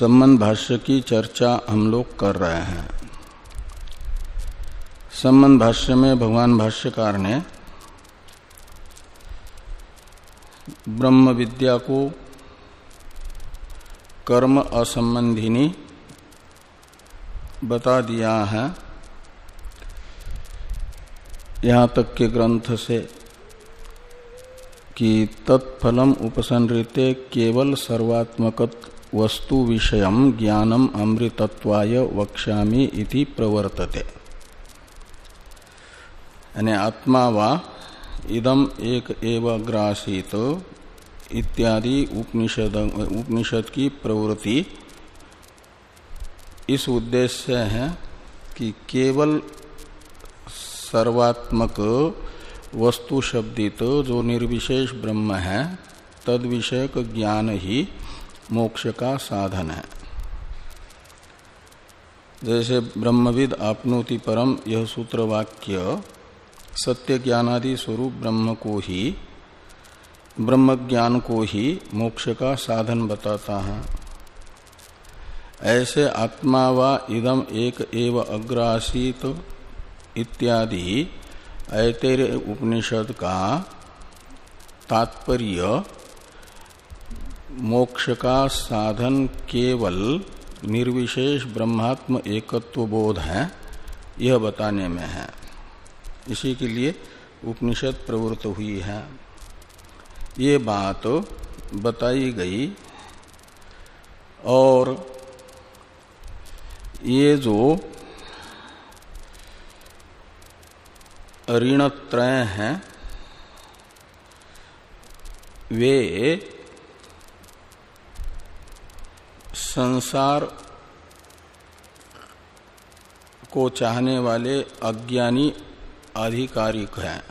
संबंध भाष्य की चर्चा हम लोग कर रहे हैं। संबंध भाष्य में भगवान भाष्यकार ने ब्रह्म विद्या को कर्म असंबंधिनी बता दिया है। यहाँ तक के ग्रंथ से कि तत्फलम उपसंहृत्य केवल सर्वात्मकत्व वस्तु विषय ज्ञानम अमृतत्वाय वक्ष्यामि इति प्रवर्तते। यानी आत्मा वा इदम एक एव ग्रासित इत्यादि उपनिषद उपनिषद की प्रवृत्ति। इस उद्देश्य है कि केवल सर्वात्मक वस्तु शब्दित जो निर्विशेष ब्रह्म है तद विषयक ज्ञान ही मोक्ष का साधन है। जैसे ब्रह्मविद आपनोति परम यह सूत्र वाक्य सत्य ज्ञानादि स्वरूप ब्रह्म को ही, ब्रह्म ज्ञान को ही मोक्ष का साधन बताता है। ऐसे आत्मा व इदम एक एव अग्रासित इत्यादि ऐतेर उपनिषद का तात्पर्य मोक्ष का साधन केवल निर्विशेष ब्रह्मात्म एकत्व बोध है, यह बताने में है। इसी के लिए उपनिषद प्रवृत्त हुई है। ये बात बताई गई और ये जो ऋणत्रय हैं, वे संसार को चाहने वाले अज्ञानी आधिकारिक हैं।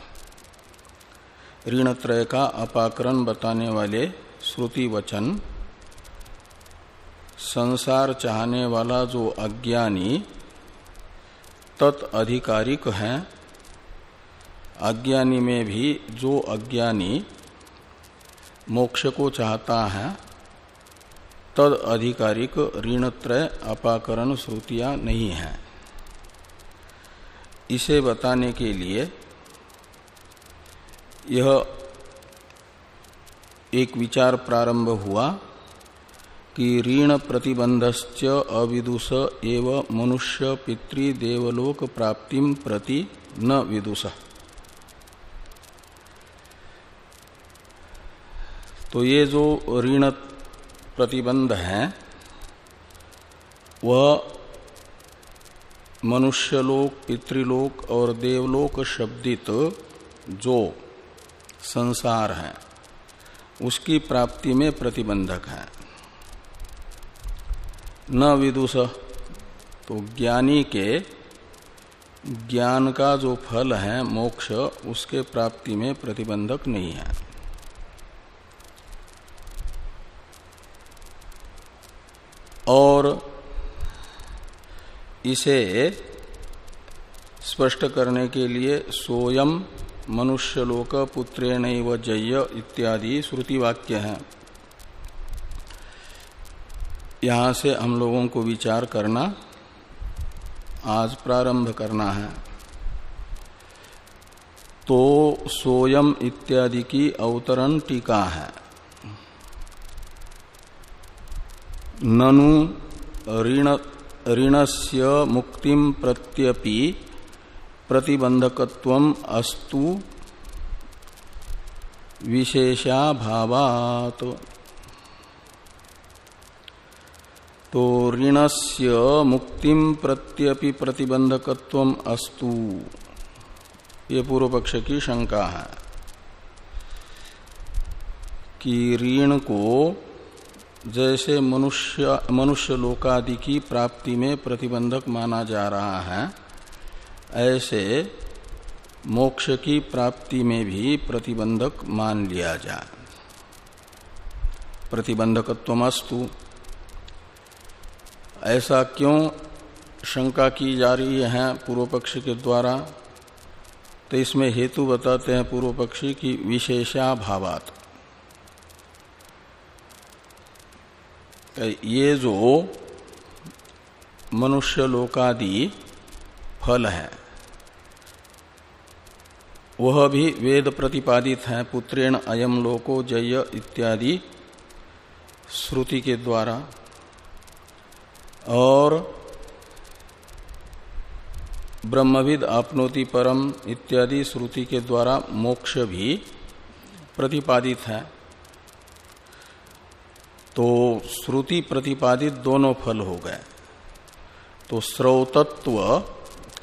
ऋणत्रय का अपाकरण बताने वाले श्रुति वचन, संसार चाहने वाला जो अज्ञानी तत्अधिकारिक है। अज्ञानी में भी जो अज्ञानी मोक्ष को चाहता है तद अधिकारिक ऋणत्रय अपाकरण श्रुतियाँ नहीं है। इसे बताने के लिए यह एक विचार प्रारंभ हुआ कि ऋण प्रतिबंधश्च अविदुष एव मनुष्य पितृदेवलोक प्राप्ति प्रति न विदुष। तो ये जो ऋण प्रतिबंध है, वह मनुष्यलोक, पितृलोक और देवलोक शब्दित जो संसार है, उसकी प्राप्ति में प्रतिबंधक है। न विदुष तो ज्ञानी के ज्ञान का जो फल है, मोक्ष, उसके प्राप्ति में प्रतिबंधक नहीं है। और इसे स्पष्ट करने के लिए सोयम मनुष्यलोक पुत्रे व जय इत्यादि श्रुति वाक्य हैं। यहाँ से हम लोगों को विचार करना, आज प्रारंभ करना है। तो सोयम इत्यादि की अवतरण टीका है। ननु ऋण, ऋणस्य मुक्तिम प्रत्यपि प्रतिबंधकत्व अस्तु विशेषाभावात। तो ऋणस्य मुक्तिम प्रत्यपि प्रतिबंधकत्व अस्तु। ये पूर्व पक्ष की शंका है कि ऋण को जैसे मनुष्य मनुष्य लोकादि की प्राप्ति में प्रतिबंधक माना जा रहा है, ऐसे मोक्ष की प्राप्ति में भी प्रतिबंधक मान लिया जाए। प्रतिबंधकत्वमस्तु। ऐसा क्यों शंका की जा रही है पूर्व पक्ष के द्वारा? तो इसमें हेतु बताते हैं पूर्व पक्षी की विशेषाभावात। ये जो मनुष्य लोकादि फल है, वह भी वेद प्रतिपादित है, पुत्रेण अयम लोको जय इत्यादि श्रुति के द्वारा। और ब्रह्मविद, आपनोति परम इत्यादि श्रुति के द्वारा मोक्ष भी प्रतिपादित है। तो श्रुति प्रतिपादित दोनों फल हो गए। तो स्रोतत्व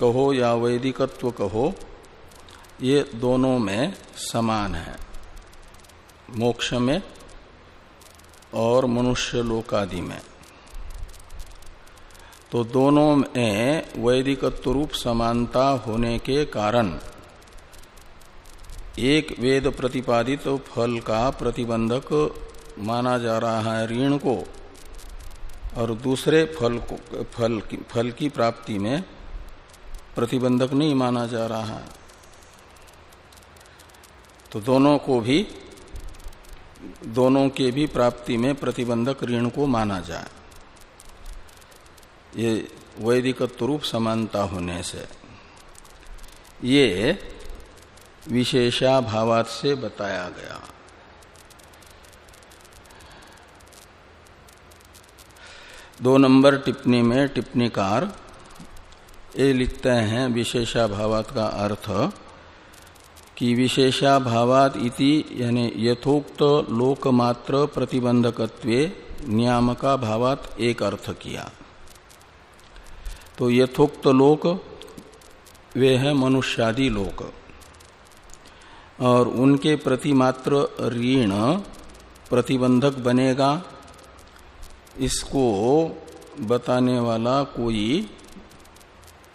कहो या वैदिकत्व कहो, ये दोनों में समान है। मोक्ष में और मनुष्य लोकादि में। तो दोनों में वैदिकत्व रूप समानता होने के कारण एक वेद प्रतिपादित फल का प्रतिबंधक माना जा रहा है ऋण को और दूसरे फल को फल की, फल की प्राप्ति में प्रतिबंधक नहीं माना जा रहा है। तो दोनों को भी दोनों के भी प्राप्ति में प्रतिबंधक ऋण को माना जाए। ये वैदिक रूप समानता होने से। ये विशेषाभावात से बताया गया। दो नंबर टिप्पणी में टिप्पणीकार ये लिखते हैं, विशेषाभावात का अर्थ, कि विशेषाभावात इति, यानी यथोक्त लोकमात्र प्रतिबंधकत्वे नियामका भावात एक अर्थ किया। तो यथोक्त लोक, वे है मनुष्यादि लोक। और उनके प्रति मात्र ऋण प्रतिबंधक बनेगा इसको बताने वाला कोई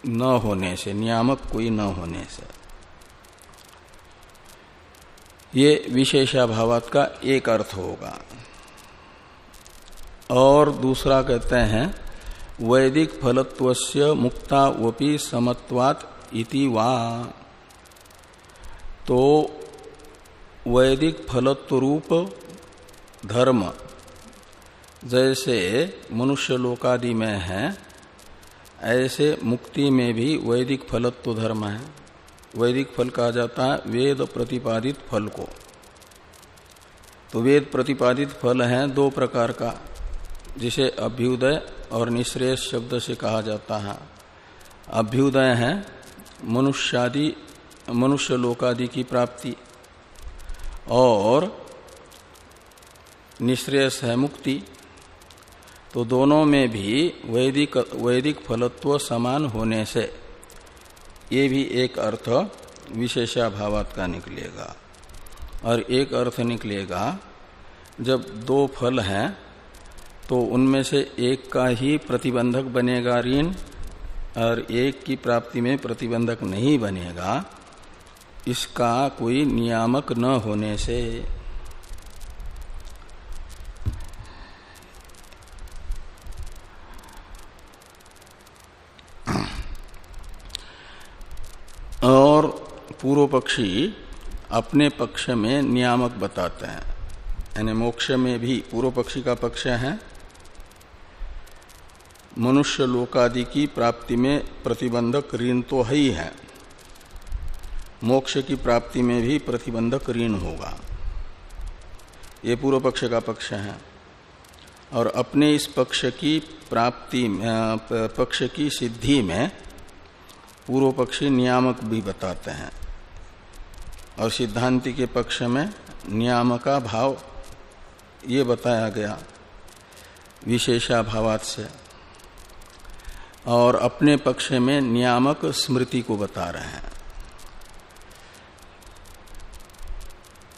न होने से, नियामक कोई न होने से। ये विशेषाभावात का एक अर्थ होगा। और दूसरा कहते हैं, वैदिक फलत्वस्य मुक्ता वपि समत्वात इति वा। तो वैदिक फलत्व रूप धर्म जैसे मनुष्य लोकादि में है, ऐसे मुक्ति में भी वैदिक फलत्व धर्म है। वैदिक फल कहा जाता है वेद प्रतिपादित फल को। तो वेद प्रतिपादित फल है दो प्रकार का, जिसे अभ्युदय और निश्रेष शब्द से कहा जाता है। अभ्युदय है मनुष्यादि, मनुष्य लोकादि की प्राप्ति, और निश्रेयस है मुक्ति तो दोनों में भी वैदिक वैदिक फलत्व समान होने से ये भी एक अर्थ विशेषाभावात का निकलेगा। और एक अर्थ निकलेगा, जब दो फल हैं तो उनमें से एक का ही प्रतिबंधक बनेगा ऋण, और एक की प्राप्ति में प्रतिबंधक नहीं बनेगा, इसका कोई नियामक न होने से और पूर्व पक्षी अपने पक्ष में नियामक बताते हैं। यानी मोक्ष में भी पूर्व पक्षी का पक्ष है। मनुष्य लोकादि की प्राप्ति में प्रतिबंधक ऋण तो है ही है। मोक्ष की प्राप्ति में भी प्रतिबंधक ऋण होगा। ये पूर्व पक्ष का पक्ष है। और अपने इस पक्ष की प्राप्ति पक्ष की सिद्धि में पूर्व पक्षी नियामक भी बताते हैं। और सिद्धांति के पक्ष में नियामका भाव ये बताया गया, विशेषाभावात से। और अपने पक्ष में नियामक स्मृति को बता रहे हैं।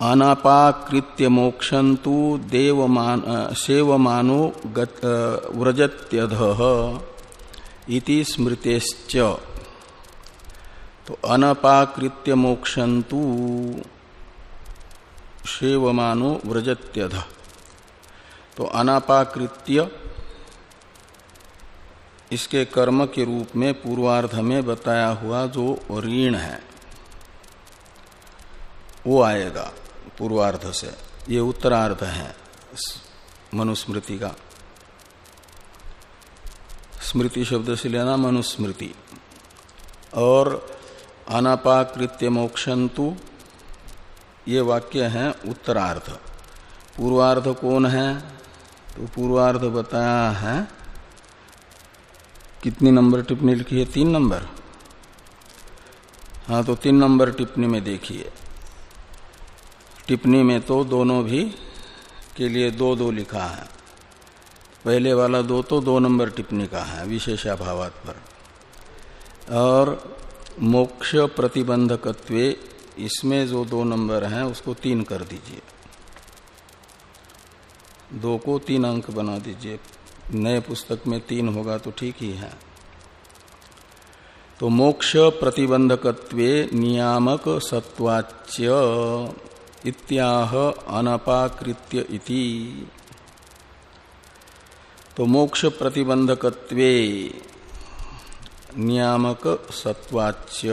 अनापाकृत्य मोक्षंतु देवमान सेवमानो व्रजत्यध इति स्मृतेश्च। तो अनपाकृत्य मोक्षंतु शेवमानो व्रजत्यध। तो अनापाकृत्य इसके कर्म के रूप में पूर्वार्ध में बताया हुआ जो ऋण है, वो आएगा पूर्वार्ध से। ये उत्तरार्ध है मनुस्मृति का। स्मृति शब्द से लेना मनुस्मृति। और अनापाकृत्य मोक्षंतु ये वाक्य है उत्तरार्ध। पूर्वार्ध कौन है? तो पूर्वार्ध बताया है, कितनी नंबर टिप्पणी लिखी है? तीन नंबर। हाँ तो तीन नंबर टिप्पणी में देखिए। टिप्पणी में तो दोनों भी के लिए दो दो लिखा है। पहले वाला दो तो दो नंबर टिप्पणी का है, विशेषाभावात पर। और मोक्ष प्रतिबंधकत्वे इसमें जो दो नंबर हैं, उसको तीन कर दीजिए। दो को तीन अंक बना दीजिए। नए पुस्तक में तीन होगा तो ठीक ही है। तो मोक्ष प्रतिबंधकत्वे नियामक सत्वाच्य इत्याह अनपाकृत्य इति। तो मोक्ष प्रतिबंधकत्वे नियामक सत्वाच्य।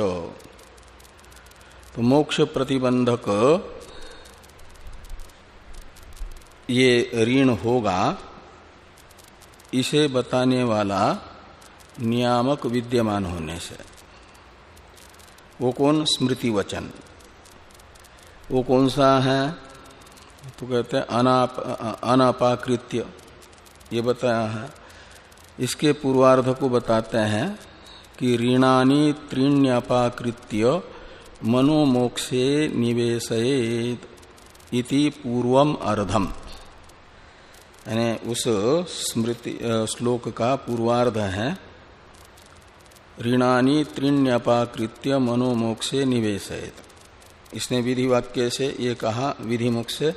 तो मोक्ष प्रतिबंधक ये ऋण होगा, इसे बताने वाला नियामक विद्यमान होने से। वो कौन? स्मृति वचन। वो कौन सा है? तो कहते हैं अनाप, अनापाकृत्य। ये बताया है। इसके पूर्वार्ध को बताते हैं। कि ऋणानी त्रीण्यपाकृत्य मनोमोक्षे निवेशयेत इति पूर्वम अर्धम। यानी उस स्मृति श्लोक का पूर्वार्ध है। ऋणानी त्रीण्यपाकृत्य मनोमोक्षे निवेशित इसने विधि वाक्य से ये कहा विधि से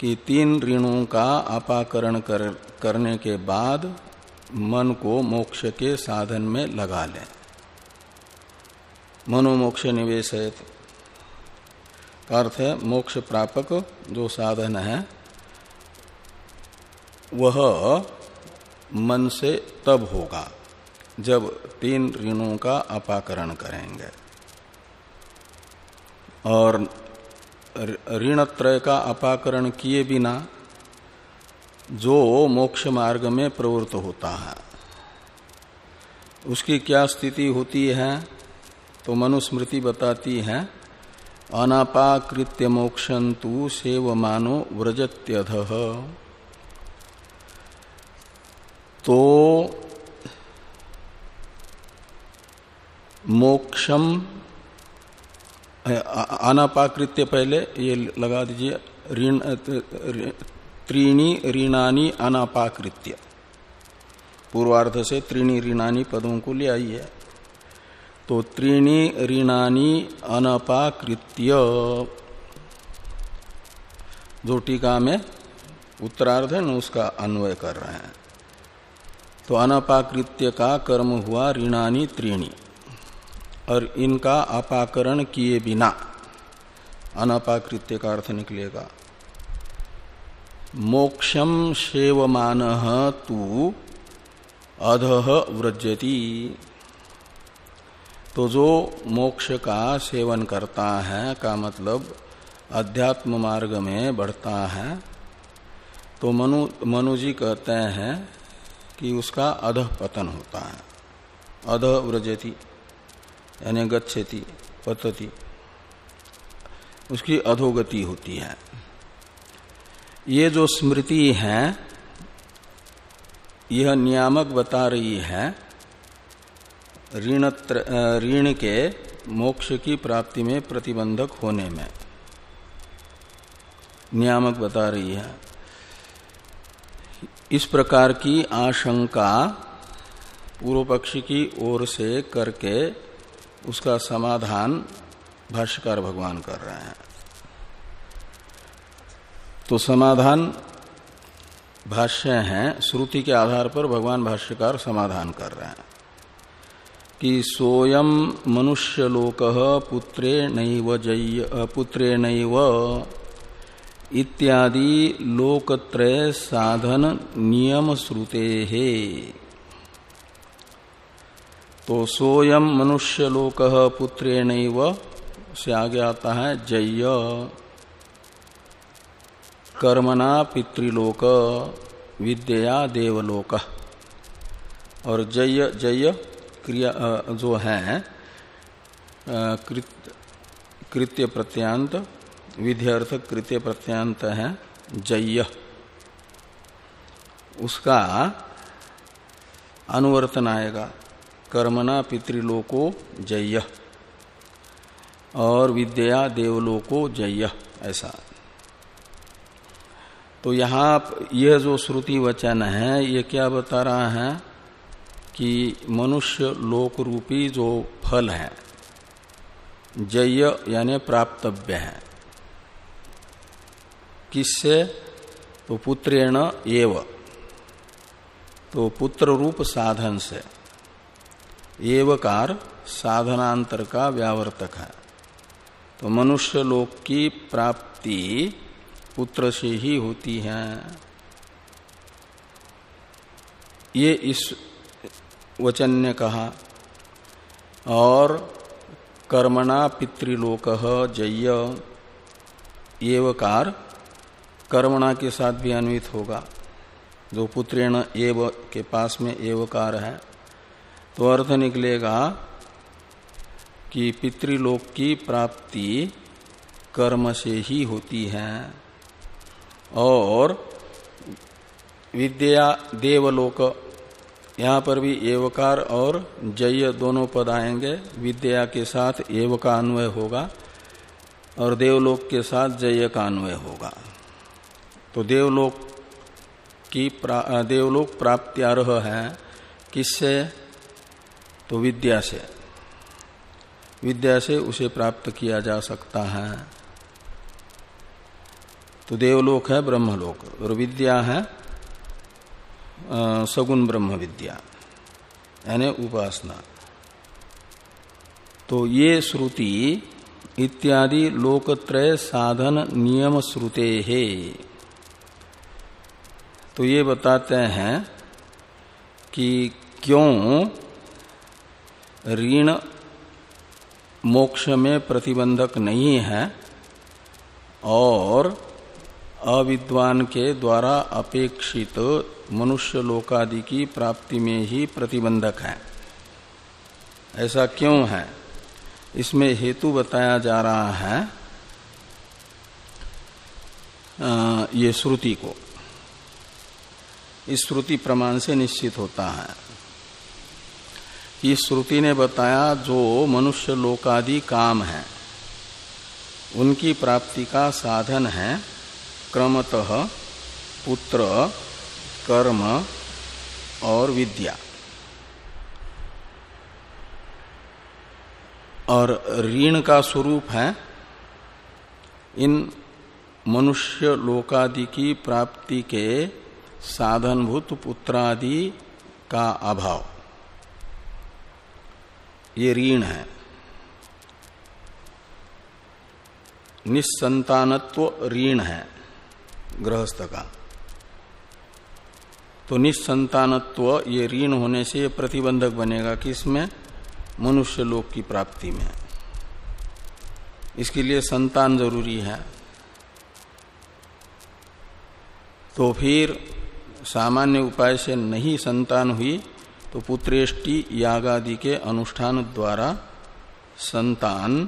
कि तीन ऋणों का अपाकरण कर, करने के बाद मन को मोक्ष के साधन में लगा लें। मनोमोक्ष निवेश निवेशित अर्थ है, मोक्ष प्रापक जो साधन है, वह मन से तब होगा जब तीन ऋणों का अपाकरण करेंगे। और ऋण त्रय का अपाकरण किए बिना जो मोक्ष मार्ग में प्रवृत्त होता है। उसकी क्या स्थिति होती है? तो मनुस्मृति बताती है, अनापाकृत्य मोक्षंतु सेव मानो व्रजत्यध। तो मोक्षम अनापाकृत्य पहले ये लगा दीजिए ऋण त्रीणी ऋणानी अनापाकृत्य। पूर्वार्ध से त्रीणी ऋणानी पदों को ले है। तो त्रीणी ऋणानी अनपाकृत्य। जो टीका में उत्तरार्ध है न उसका अन्वय कर रहे हैं। तो अनपाकृत्य का कर्म हुआ ऋणानी त्रीणी। और इनका अपाकरण किए बिना अनपाकृत्य का अर्थ निकलेगा। मोक्षम शेवमान तू अध व्रजती। तो जो मोक्ष का सेवन करता है, का मतलब अध्यात्म मार्ग में बढ़ता है तो मनु, मनुजी कहते हैं कि उसका अध पतन होता है। अध व्रजती, यानी गच्छति, पतति, उसकी अधोगति होती है। ये जो स्मृति है, यह नियामक बता रही है ऋण ऋण के मोक्ष की प्राप्ति में प्रतिबंधक होने में। नियामक बता रही है। इस प्रकार की आशंका पूर्व पक्षी की ओर से करके उसका समाधान भाष्यकार भगवान कर रहे हैं। तो समाधान भाष्य है। श्रुति के आधार पर भगवान भाष्यकार समाधान कर रहे हैं कि सोयम मनुष्य लोक पुत्रे नैव जय पुत्रे नैव इत्यादि लोकत्रय साधन नियम श्रुते। है तो सोयम मनुष्य लोक पुत्रे से आगे आता है जय कर्मणा पितृलोक, विद्या देवलोक। और जय जय क्रिया जो है कृत्य प्रत्यांत विध्यर्थ कृत्य प्रत्यांत है, जय। उसका अनुवर्तन आएगा, कर्मणा पितृलोको, जय। और विद्या देवलोको, जय, ऐसा। तो यहाँ यह जो श्रुति वचन है, ये क्या बता रहा है कि मनुष्य लोक रूपी जो फल है, जय यानी प्राप्तव्य है। किससे? तो पुत्रेण एव। तो पुत्र रूप साधन से। एवकार साधनांतर का व्यावर्तक है। तो मनुष्य लोक की प्राप्ति पुत्र से ही होती है। ये इस वचन ने कहा, और कर्मणा पितृलोक जय एवकार कर्मणा के साथ भी अन्वित होगा। जो पुत्रेण एव के पास में एवकार है तो अर्थ निकलेगा कि पितृलोक की प्राप्ति कर्म से ही होती है। और विद्या देवलोक यहाँ पर भी एवकार और जय दोनों पद आएँगे। विद्या के साथ एव का अन्वय होगा और देवलोक के साथ जय का अन्वय होगा। तो देवलोक की प्रा, देवलोक प्राप्त्यारह है किससे? तो विद्या से। विद्या से उसे प्राप्त किया जा सकता है। तो देवलोक है, ब्रह्मलोक। और विद्या है सगुण ब्रह्म विद्या यानी उपासना। तो ये श्रुति इत्यादि लोकत्रय साधन नियम श्रुते है। तो ये बताते हैं कि क्यों ऋण मोक्ष में प्रतिबंधक नहीं है और अविद्वान के द्वारा अपेक्षित मनुष्य लोकादि की प्राप्ति में ही प्रतिबंधक है। ऐसा क्यों है? इसमें हेतु बताया जा रहा है ये श्रुति को। इस श्रुति प्रमाण से निश्चित होता है इस श्रुति ने बताया जो मनुष्य लोकादि काम है, उनकी प्राप्ति का साधन है क्रमतः पुत्र, कर्म और विद्या। और ऋण का स्वरूप है, इन मनुष्य लोकादि की प्राप्ति के साधनभूत पुत्रादि का अभाव। ये ऋण है। निस्संतानत्व ऋण है। गृहस्थ का। तो निस्संतानत्व ये ऋण होने से ये प्रतिबंधक बनेगा किसमें? मनुष्य लोक की प्राप्ति में। इसके लिए संतान ज़रूरी है। तो फिर सामान्य उपाय से नहीं संतान हुई तो पुत्रेष्टि यागादि के अनुष्ठान द्वारा संतान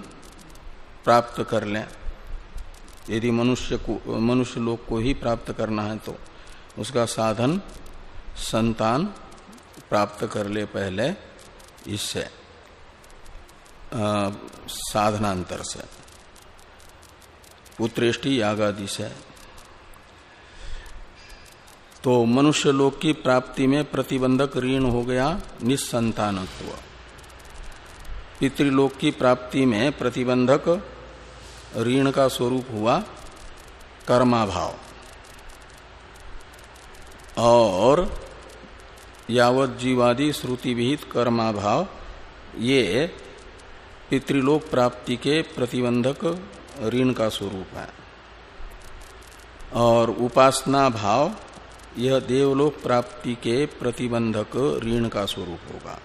प्राप्त कर लें। यदि मनुष्य को, मनुष्य लोक को ही प्राप्त करना है तो उसका साधन संतान प्राप्त कर ले पहले इससे साधनांतर से। पुत्रेष्टि यागादि से। तो मनुष्य लोक की प्राप्ति में प्रतिबंधक ऋण हो गया निस्संतानत्व। पितृलोक की प्राप्ति में प्रतिबंधक ऋण का स्वरूप हुआ कर्माभाव। और यावत जीवादि श्रुति विहित कर्माभाव, ये पितृलोक प्राप्ति के प्रतिबंधक ऋण का स्वरूप है। और उपासना भाव, यह देवलोक प्राप्ति के प्रतिबंधक ऋण का स्वरूप होगा।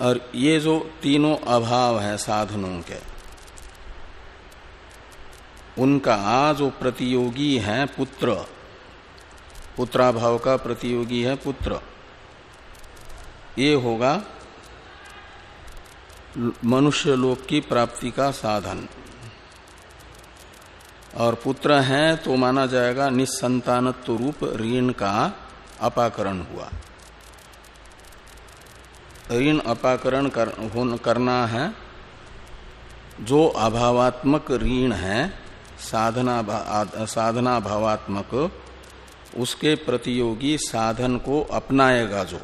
और ये जो तीनों अभाव है साधनों के उनका जो प्रतियोगी है पुत्र। पुत्राभाव का प्रतियोगी है पुत्र। ये होगा मनुष्य लोक की प्राप्ति का साधन। और पुत्र है तो माना जाएगा निसंतानत्व रूप ऋण का अपाकरण हुआ। ऋण अपाकरण कर, करना है। जो अभावात्मक ऋण है साधना भा, साधना भावात्मक उसके प्रतियोगी साधन को अपनाएगा जो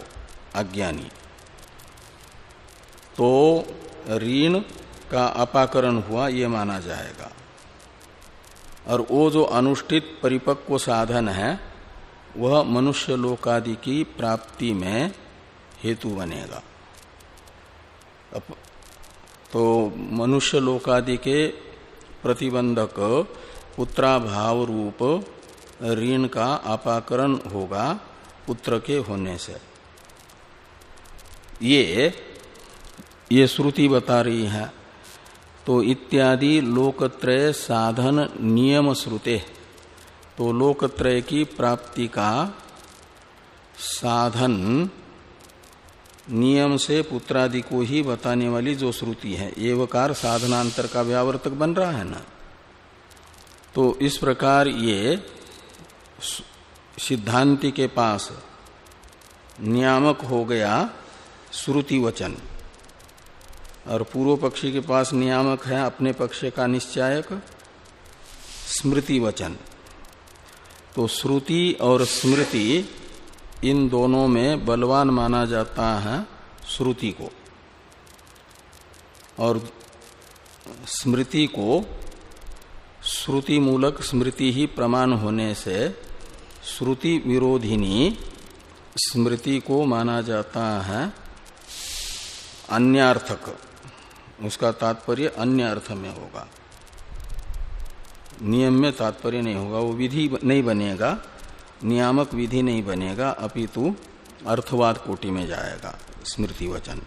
अज्ञानी। तो ऋण का अपाकरण हुआ ये माना जाएगा। और वो जो अनुष्ठित परिपक्व साधन है वह मनुष्य लोकादि की प्राप्ति में हेतु बनेगा। तो मनुष्य लोकादि के प्रतिबंधक पुत्राभाव रूप ऋण का अपाकरण होगा पुत्र के होने से। ये ये श्रुति बता रही है। तो इत्यादि लोकत्रय साधन नियम श्रुते। तो लोकत्रय की प्राप्ति का साधन नियम से पुत्रादि को ही बताने वाली जो श्रुति है, एवकार साधनांतर का व्यावर्तक बन रहा है ना? तो इस प्रकार ये सिद्धांति के पास नियामक हो गया श्रुति वचन। और पूर्व पक्षी के पास नियामक है अपने पक्ष का निश्चायक स्मृति वचन। तो श्रुति और स्मृति इन दोनों में बलवान माना जाता है श्रुति को और स्मृति को श्रुति मूलक स्मृति ही प्रमाण होने से श्रुति विरोधिनी स्मृति को माना जाता है अन्यार्थक। उसका तात्पर्य अन्य अर्थ में होगा। नियम में तात्पर्य नहीं होगा, वो विधि नहीं बनेगा। नियामक विधि नहीं बनेगा, अपितु अर्थवाद कोटि में जाएगा, स्मृति वचन।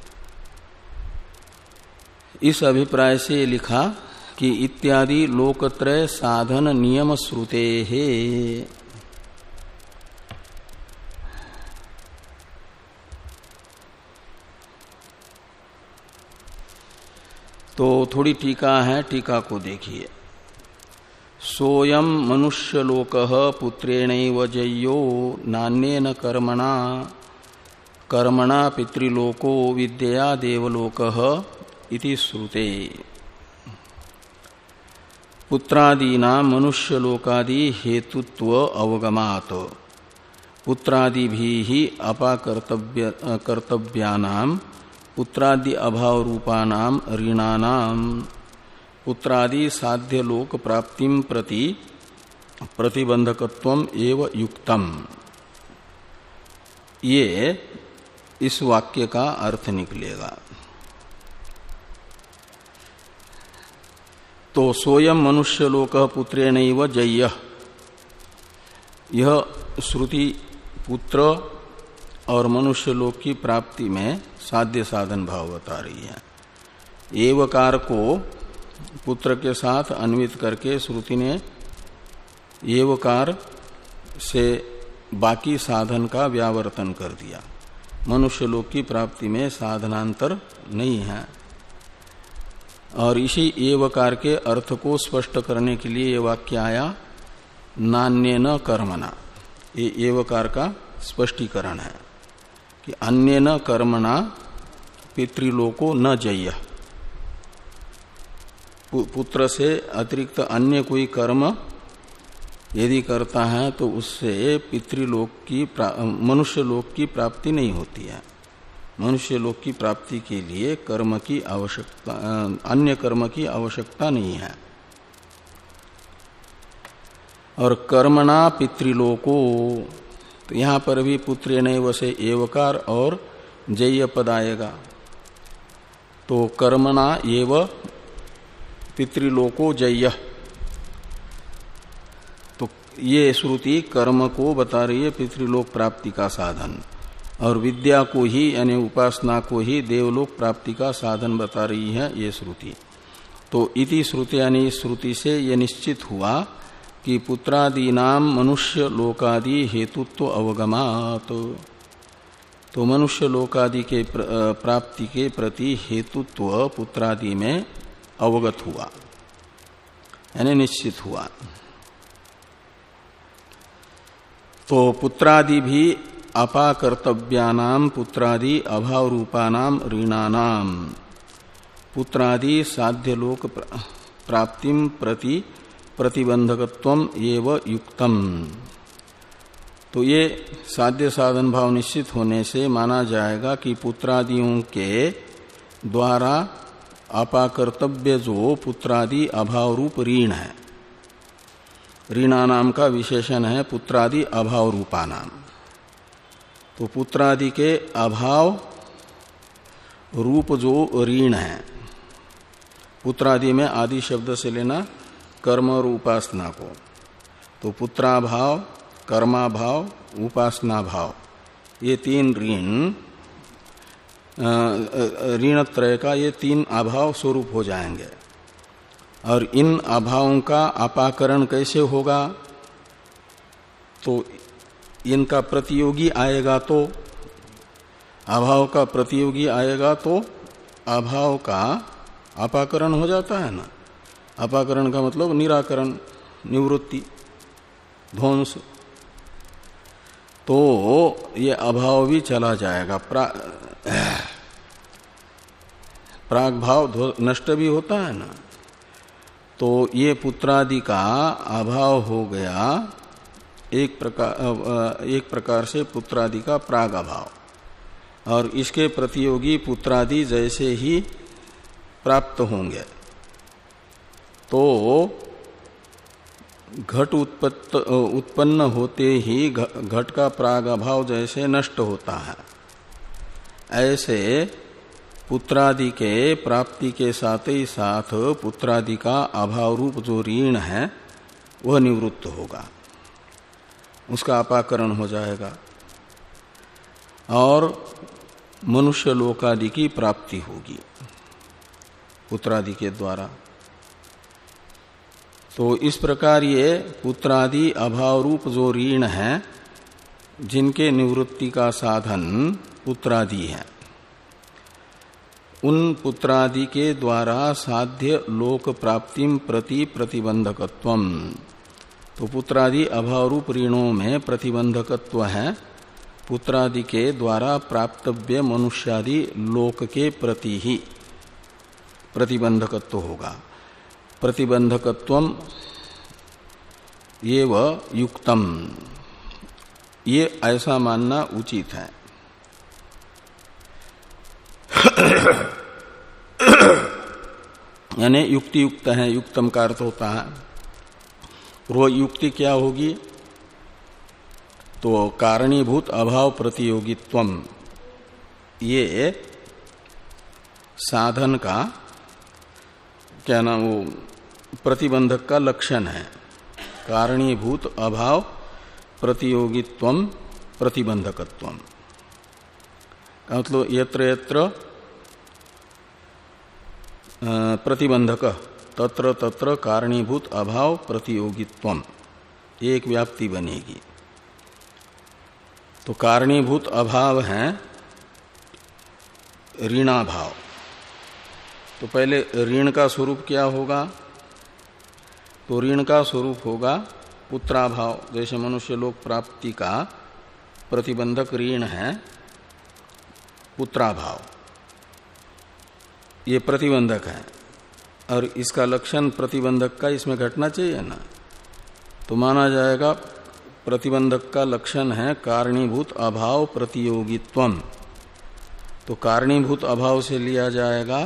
इस अभिप्राय से लिखा कि इत्यादि लोकत्रय साधन नियम श्रुते है। तो थोड़ी टीका है, टीका को देखिए। सोयम मनुष्यलोक पुत्रेण जयो नान्यन कर्मणा। कर्मणा पितृलोको विद्या देवलोक इति श्रुते। पुत्रादीना मनुष्यलोकादि हेतुत्व अवगमात। पुत्रादि भी ही अपाकर्तव्य कर्तव्यानाम पुत्रादि अभाव रूपानाम ऋणानाम पुत्रादि साध्य लोक प्राप्ति प्रति प्रतिबंधकत्व एव युक्तम। ये इस वाक्य का अर्थ निकलेगा। तो सोयम मनुष्य लोक पुत्रेण जय यह श्रुति पुत्र और मनुष्य लोक की प्राप्ति में साध्य साधन भाव बता रही है। एवकार को पुत्र के साथ अन्वित करके श्रुति ने एवकार से बाकी साधन का व्यावर्तन कर दिया। मनुष्य लोक की प्राप्ति में साधनांतर नहीं है। और इसी एवकार के अर्थ को स्पष्ट करने के लिए ये वाक्य आया, नान्य न कर्मणा। ये एवकार का स्पष्टीकरण है कि अन्य न कर्मणा, पितृलोको न जय पुत्र से अतिरिक्त अन्य कोई कर्म यदि करता है तो उससे पितृलोक की मनुष्य लोक की प्राप्ति नहीं होती है। मनुष्य लोक की प्राप्ति के लिए कर्म की आवश्यकता अन्य कर्म की आवश्यकता नहीं है। और कर्मणा पितृलोको तो यहाँ पर भी पुत्र नहीं वसे एवकार और जय पद आएगा तो कर्मणा एव पितृलोको जय तो ये श्रुति कर्म को बता रही है पितृलोक प्राप्ति का साधन। और विद्या को ही, यानी उपासना को ही देवलोक प्राप्ति का साधन बता रही है ये श्रुति। तो इति श्रुति, यानी श्रुति से ये निश्चित हुआ कि पुत्रादीनाम मनुष्य लोकादि हेतुत्व तो अवगमात। तो मनुष्य लोकादि के प्राप्ति के प्रति हेतुत्व पुत्रादि में अवगत हुआ, यानी निश्चित हुआ। तो पुत्रादि भी अपाकर्तव्यानाम, पुत्रादि अभाव रूपानाम ऋणानाम। पुत्रादि साध्य लोक प्राप्ति प्रति प्रतिबंधकत्व एव युक्तम। तो ये साध्य साधन भाव निश्चित होने से माना जाएगा कि पुत्रादियों के द्वारा अपाकर्तव्य जो पुत्रादि अभाव रूप ऋण है। ऋणा नाम का विशेषण है पुत्रादि अभाव रूपा नाम तो पुत्रादि के अभाव रूप जो ऋण है। पुत्रादि में आदि शब्द से लेना कर्म और उपासना को। तो पुत्राभाव, कर्माभाव उपासना भाव ये तीन ऋण ऋण त्रय का ये तीन अभाव स्वरूप हो जाएँगे। और इन अभावों का अपाकरण कैसे होगा? तो इनका प्रतियोगी आएगा तो अभाव का प्रतियोगी आएगा तो अभाव का अपाकरण हो जाता है ना? अपाकरण का मतलब निराकरण, निवृत्ति, ध्वंस। तो ये अभाव भी चला जाएगा। प्राग भाव नष्ट भी होता है ना। तो ये पुत्रादि का अभाव हो गया एक प्रकार एक प्रकार से पुत्रादि का प्राग अभाव और इसके प्रतियोगी पुत्रादि जैसे ही प्राप्त होंगे तो घट उत्पन्न होते ही घट का प्राग अभाव जैसे नष्ट होता है। ऐसे पुत्रादि के प्राप्ति के साथ ही साथ पुत्रादि का अभाव रूप जो ऋण है, वह निवृत्त होगा। उसका अपाकरण हो जाएगा। और मनुष्य लोकादि की प्राप्ति होगी, पुत्रादि के द्वारा। तो इस प्रकार ये पुत्रादि अभाव रूप जो ऋण है, जिनके निवृत्ति का साधन पुत्रादि है। उन पुत्रादि के द्वारा साध्य लोक प्राप्ति प्रति प्रतिबंधकत्व तो पुत्रादि अभाव रूप ऋणों में प्रतिबंधकत्व है। पुत्रादि के द्वारा प्राप्तव्य मनुष्यादि लोक के प्रति ही प्रतिबंधकत्व होगा। प्रतिबंधकत्व ये युक्तम। ये ऐसा मानना उचित है। यानी युक्ति युक्त है, युक्तम का अर्थ होता है। वो युक्ति क्या होगी? तो कारणीभूत अभाव प्रतियोगित्व ये साधन का, क्या नाम, वो प्रतिबंधक का लक्षण है। कारणीभूत अभाव प्रतियोगित्व प्रतिबंधकत्व मतलब यत्र यत्र प्रतिबंधक, तत्र तत्र कारणीभूत अभाव प्रतियोगित्व एक व्याप्ति बनेगी। तो कारणीभूत अभाव है ऋणाभाव। तो पहले ऋण का स्वरूप क्या होगा? तो ऋण का स्वरूप होगा पुत्राभाव। जैसे मनुष्य लोक प्राप्ति का प्रतिबंधक ऋण है पुत्राभाव। ये प्रतिबंधक है। और इसका लक्षण प्रतिबंधक का इसमें घटना चाहिए ना। तो माना जाएगा प्रतिबंधक का लक्षण है कारणीभूत अभाव प्रतियोगित्व तो कारणीभूत अभाव से लिया जाएगा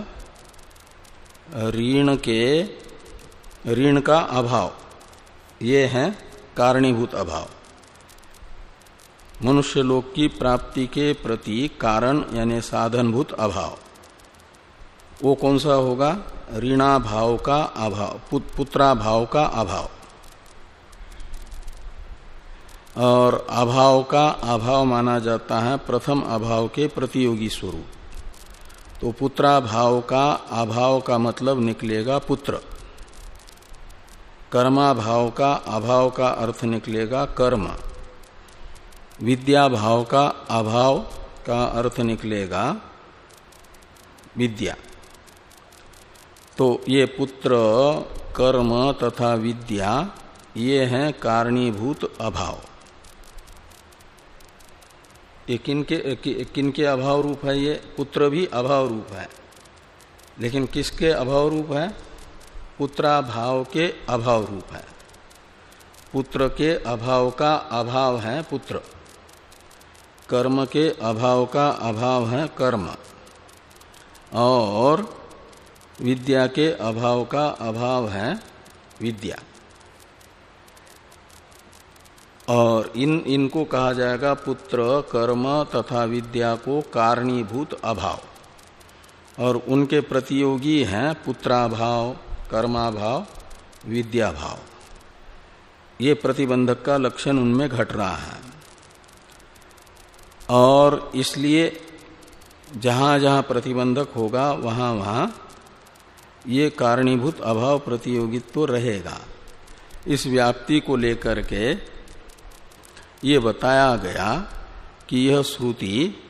ऋण के, ऋण का अभाव। ये है कारणीभूत अभाव। मनुष्य लोक की प्राप्ति के प्रति कारण यानी साधनभूत अभाव। वो कौन सा होगा? ऋणा भाव का अभाव पुत्रा भाव का अभाव। और अभाव का अभाव माना जाता है प्रथम अभाव के प्रतियोगी स्वरूप। तो पुत्रा भाव का अभाव का मतलब निकलेगा पुत्र। कर्मा भाव का अभाव का अर्थ निकलेगा कर्म। विद्या भाव का अभाव का अर्थ निकलेगा विद्या। तो ये पुत्र, कर्म तथा विद्या, ये हैं कारणीभूत अभाव। ये किनके किनके अभाव रूप है ये? पुत्र भी अभाव रूप है। लेकिन किसके अभाव रूप है? पुत्राभाव के अभाव रूप है। पुत्र के अभाव का अभाव है पुत्र। कर्म के अभाव का अभाव है कर्म। और विद्या के अभाव का अभाव है विद्या। और इन, इनको कहा जाएगा पुत्र, कर्म तथा विद्या को कारणीभूत अभाव। और उनके प्रतियोगी हैं पुत्राभाव, कर्माभाव, विद्याभाव। ये प्रतिबंधक का लक्षण उनमें घट रहा है। और इसलिए जहाँ जहाँ प्रतिबंधक होगा, वहाँ वहाँ ये कारणीभूत अभाव प्रतियोगित्व तो रहेगा। इस व्याप्ति को लेकर के ये बताया गया कि यह श्रुति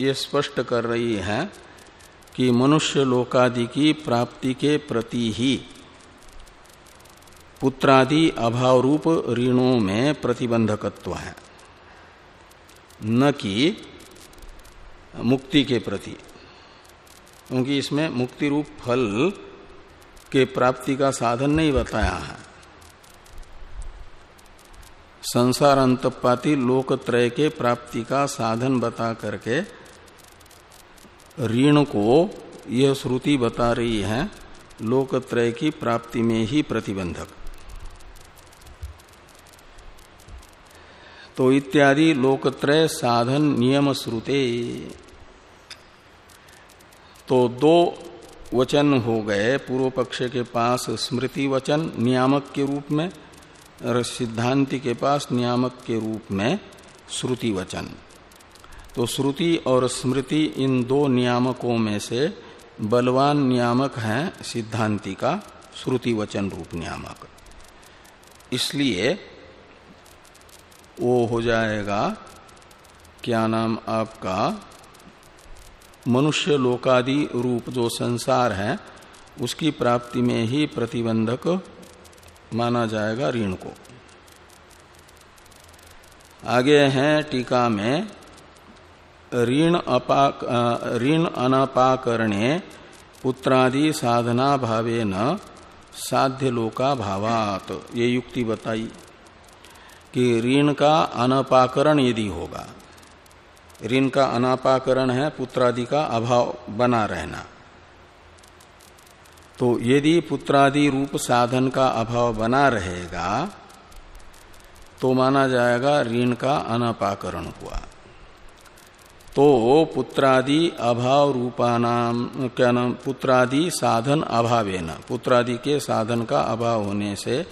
ये स्पष्ट कर रही है कि मनुष्य लोकादि की प्राप्ति के प्रति ही पुत्रादि अभाव रूप ऋणों में प्रतिबंधकत्व है। न कि मुक्ति के प्रति, क्योंकि इसमें मुक्ति रूप फल के प्राप्ति का साधन नहीं बताया है। संसार अंतपाती लोकत्रय के प्राप्ति का साधन बता करके ऋण को यह श्रुति बता रही है, लोकत्रय की प्राप्ति में ही प्रतिबंधक। तो इत्यादि लोकत्रय साधन नियम श्रुते। तो दो वचन हो गए, पूर्व पक्ष के पास स्मृति वचन, नियामक के रूप में, और सिद्धांति के पास नियामक के रूप में श्रुति वचन। तो श्रुति और स्मृति इन दो नियामकों में से बलवान नियामक है सिद्धांति का, श्रुति वचन रूप नियामक। इसलिए वो हो जाएगा, क्या नाम आपका? मनुष्य लोकादि रूप जो संसार है, उसकी प्राप्ति में ही प्रतिबंधक माना जाएगा ऋण को। आगे हैं टीका में, ऋण अपाक ऋण अनपाकरणे पुत्रादि साधना भावे न साध्य लोका भावात ये युक्ति बताई कि ऋण का अनपाकरण यदि होगा ऋण का अनापाकरण है, पुत्रादि का अभाव बना रहना। तो यदि पुत्रादि रूप साधन का अभाव बना रहेगा तो माना जाएगा ऋण का अनापाकरण हुआ। तो पुत्रादि अभाव रूपानाम, क्या नाम, पुत्रादि साधन अभावे न पुत्रादि के साधन का अभाव होने से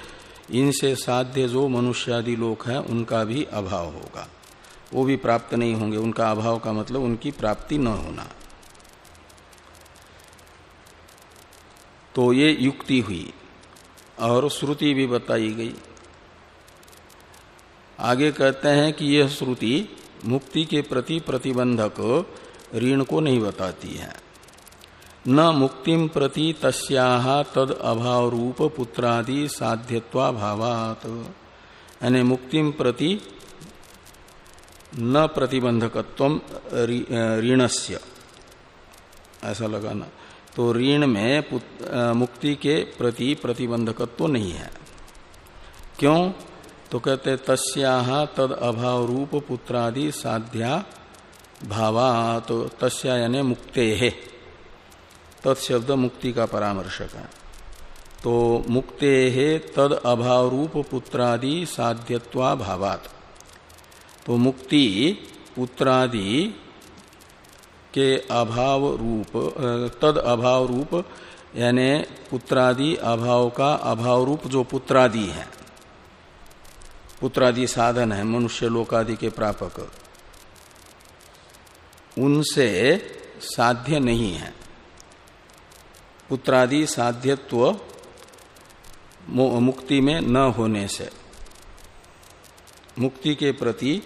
इनसे साध्य जो मनुष्यादि लोक है, उनका भी अभाव होगा। वो भी प्राप्त नहीं होंगे। उनका अभाव का मतलब उनकी प्राप्ति न होना। तो ये युक्ति हुई और श्रुति भी बताई गई। आगे कहते हैं कि यह श्रुति मुक्ति के प्रति प्रतिबंधक ऋण को नहीं बताती है। न मुक्तिम प्रति तस्या तद अभाव रूप पुत्रादि साध्यत्वा भावात यानी मुक्तिम प्रति न प्रतिबंधकत्व ऋणस्य। ऐसा लगाना। तो ऋण में मुक्ति के प्रति प्रतिबंधकत्व नहीं है। क्यों? तो कहते, तस्या तद अभाव रूप पुत्रादि साध्या भावा तो तस्या यानी मुक्ते। है तत्शब्द मुक्ति का परामर्शक है। तो मुक्ते है तद अभाव रूप पुत्रादि साध्यत्वा भावात। तो मुक्ति पुत्रादि के अभाव रूप तद अभाव रूप, यानी पुत्रादि अभाव का अभाव रूप जो पुत्रादि है। पुत्रादि साधन है, मनुष्य लोकादि के प्रापक। उनसे साध्य नहीं है। पुत्रादि साध्यत्व मुक्ति में न होने से। मुक्ति के प्रति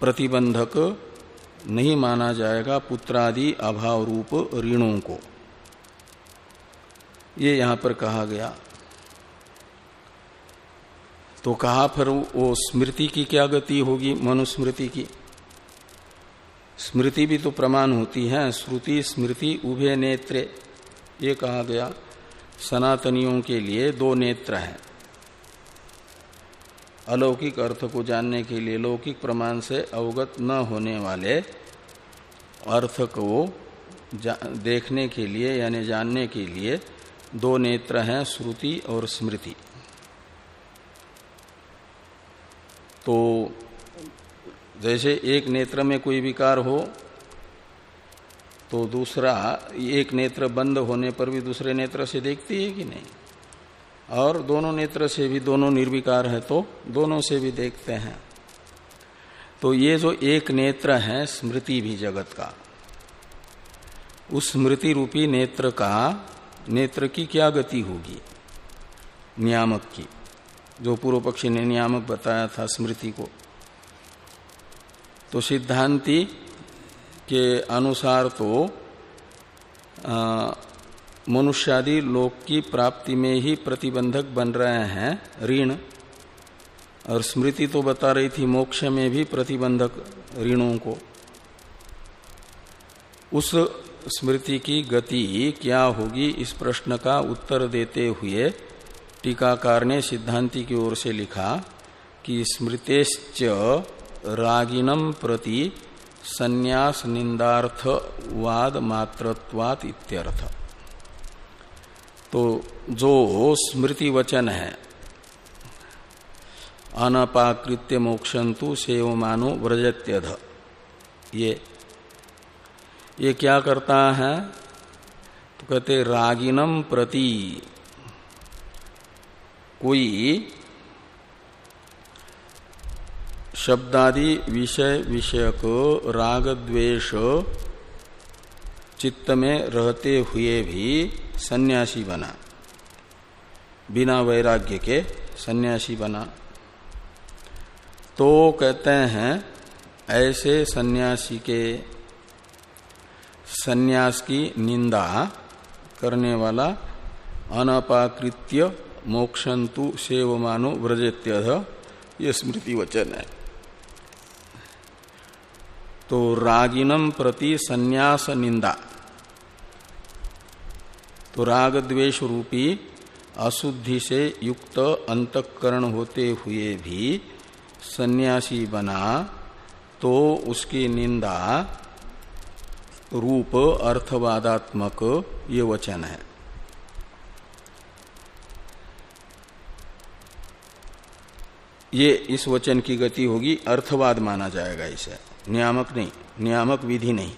प्रतिबंधक नहीं माना जाएगा पुत्रादि अभाव रूप ऋणों को। ये यहाँ पर कहा गया। तो कहा फिर वो स्मृति की क्या गति होगी? मनुस्मृति की। स्मृति भी तो प्रमाण होती है। श्रुति, स्मृति, उभय नेत्र, ये कहा गया। सनातनियों के लिए दो नेत्र हैं। अलौकिक अर्थ को जानने के लिए लौकिक प्रमाण से अवगत न होने वाले अर्थ को देखने के लिए यानी जानने के लिए दो नेत्र हैं, श्रुति और स्मृति। तो जैसे एक नेत्र में कोई विकार हो तो दूसरा, एक नेत्र बंद होने पर भी दूसरे नेत्र से देखती है कि नहीं? और दोनों नेत्र से भी दोनों निर्विकार है तो दोनों से भी देखते हैं। तो ये जो एक नेत्र है, स्मृति भी जगत का। उस स्मृति रूपी नेत्र का, नेत्र की क्या गति होगी? नियामक की। जो पूर्व पक्षी ने नियामक बताया था स्मृति को। तो सिद्धांति के अनुसार तो मनुष्यादि लोक की प्राप्ति में ही प्रतिबंधक बन रहे हैं, ऋण। और स्मृति तो बता रही थी, मोक्ष में भी प्रतिबंधक ऋणों को। उस स्मृति की गति क्या होगी, इस प्रश्न का उत्तर देते हुए टीकाकार ने सिद्धांति की ओर से लिखा कि स्मृतेश्च रागिनम प्रति संन्यास निंदार्थ वाद मात्रत्वात इत्यर्थ। तो जो स्मृति वचन है, अनपाकृत्य मोक्षंतु सेवमानो व्रजत्यध। ये ये क्या करता है? तो कहते, रागिनम प्रति कोई शब्दादि विषय विषयक राग द्वेष चित्त में रहते हुए भी सन्यासी बना। बिना वैराग्य के सन्यासी बना। तो कहते हैं, ऐसे सन्यासी के सन्यास की निंदा करने वाला अनपाकृत्य मोक्षंतु सेवमानो व्रजत्यध। ये स्मृति वचन है। तो रागिनम प्रति संन्यास निंदा। तो राग द्वेष रूपी अशुद्धि से युक्त अंतकरण होते हुए भी सन्यासी बना तो उसकी निंदा रूप अर्थवादात्मक ये वचन है। ये इस वचन की गति होगी, अर्थवाद माना जाएगा इसे। नियामक नहीं, नियामक विधि नहीं।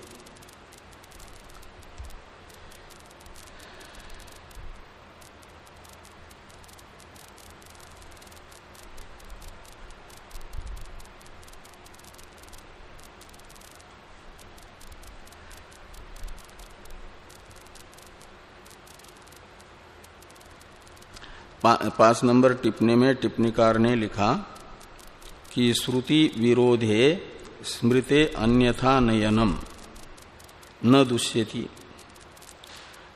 पा, पाँच नंबर टिप्पणी में टिप्पणीकार ने लिखा कि श्रुति विरोधे स्मृते अन्यथा नयनम न दुष्यति।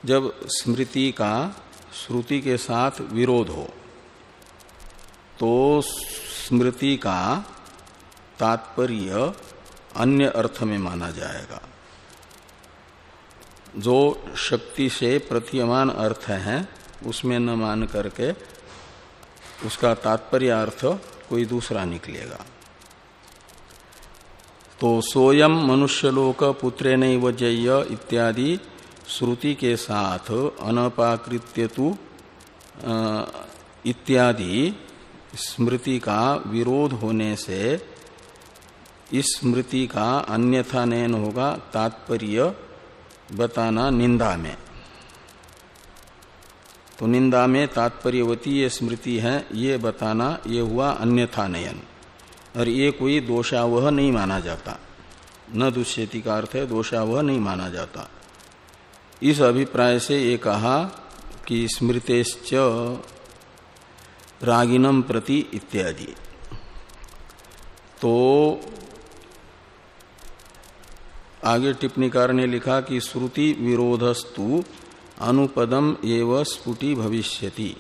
जब स्मृति का श्रुति के साथ विरोध हो तो स्मृति का तात्पर्य अन्य अर्थ में माना जाएगा। जो शक्ति से प्रतीयमान अर्थ है उसमें न मान करके उसका तात्पर्य अर्थ कोई दूसरा निकलेगा। तो सोयम मनुष्यलोक पुत्रे नैव जय इत्यादि श्रुति के साथ अनपाकृत्य इत्यादि स्मृति का विरोध होने से इस स्मृति का अन्यथा नयन होगा, तात्पर्य बताना निंदा में। तो निंदा में तात्पर्यवती ये स्मृति है, ये बताना, ये हुआ अन्यथा नयन। और ये कोई दोषावह नहीं माना जाता। न दुष्यति का अर्थ है, दोषावह नहीं माना जाता। इस अभिप्राय से ये कहा कि स्मृतेश्च रागिनम प्रति इत्यादि। तो आगे टिप्पणीकार ने लिखा कि श्रुति विरोधस्तु अनुपदम एव स्फुटी भविष्यति।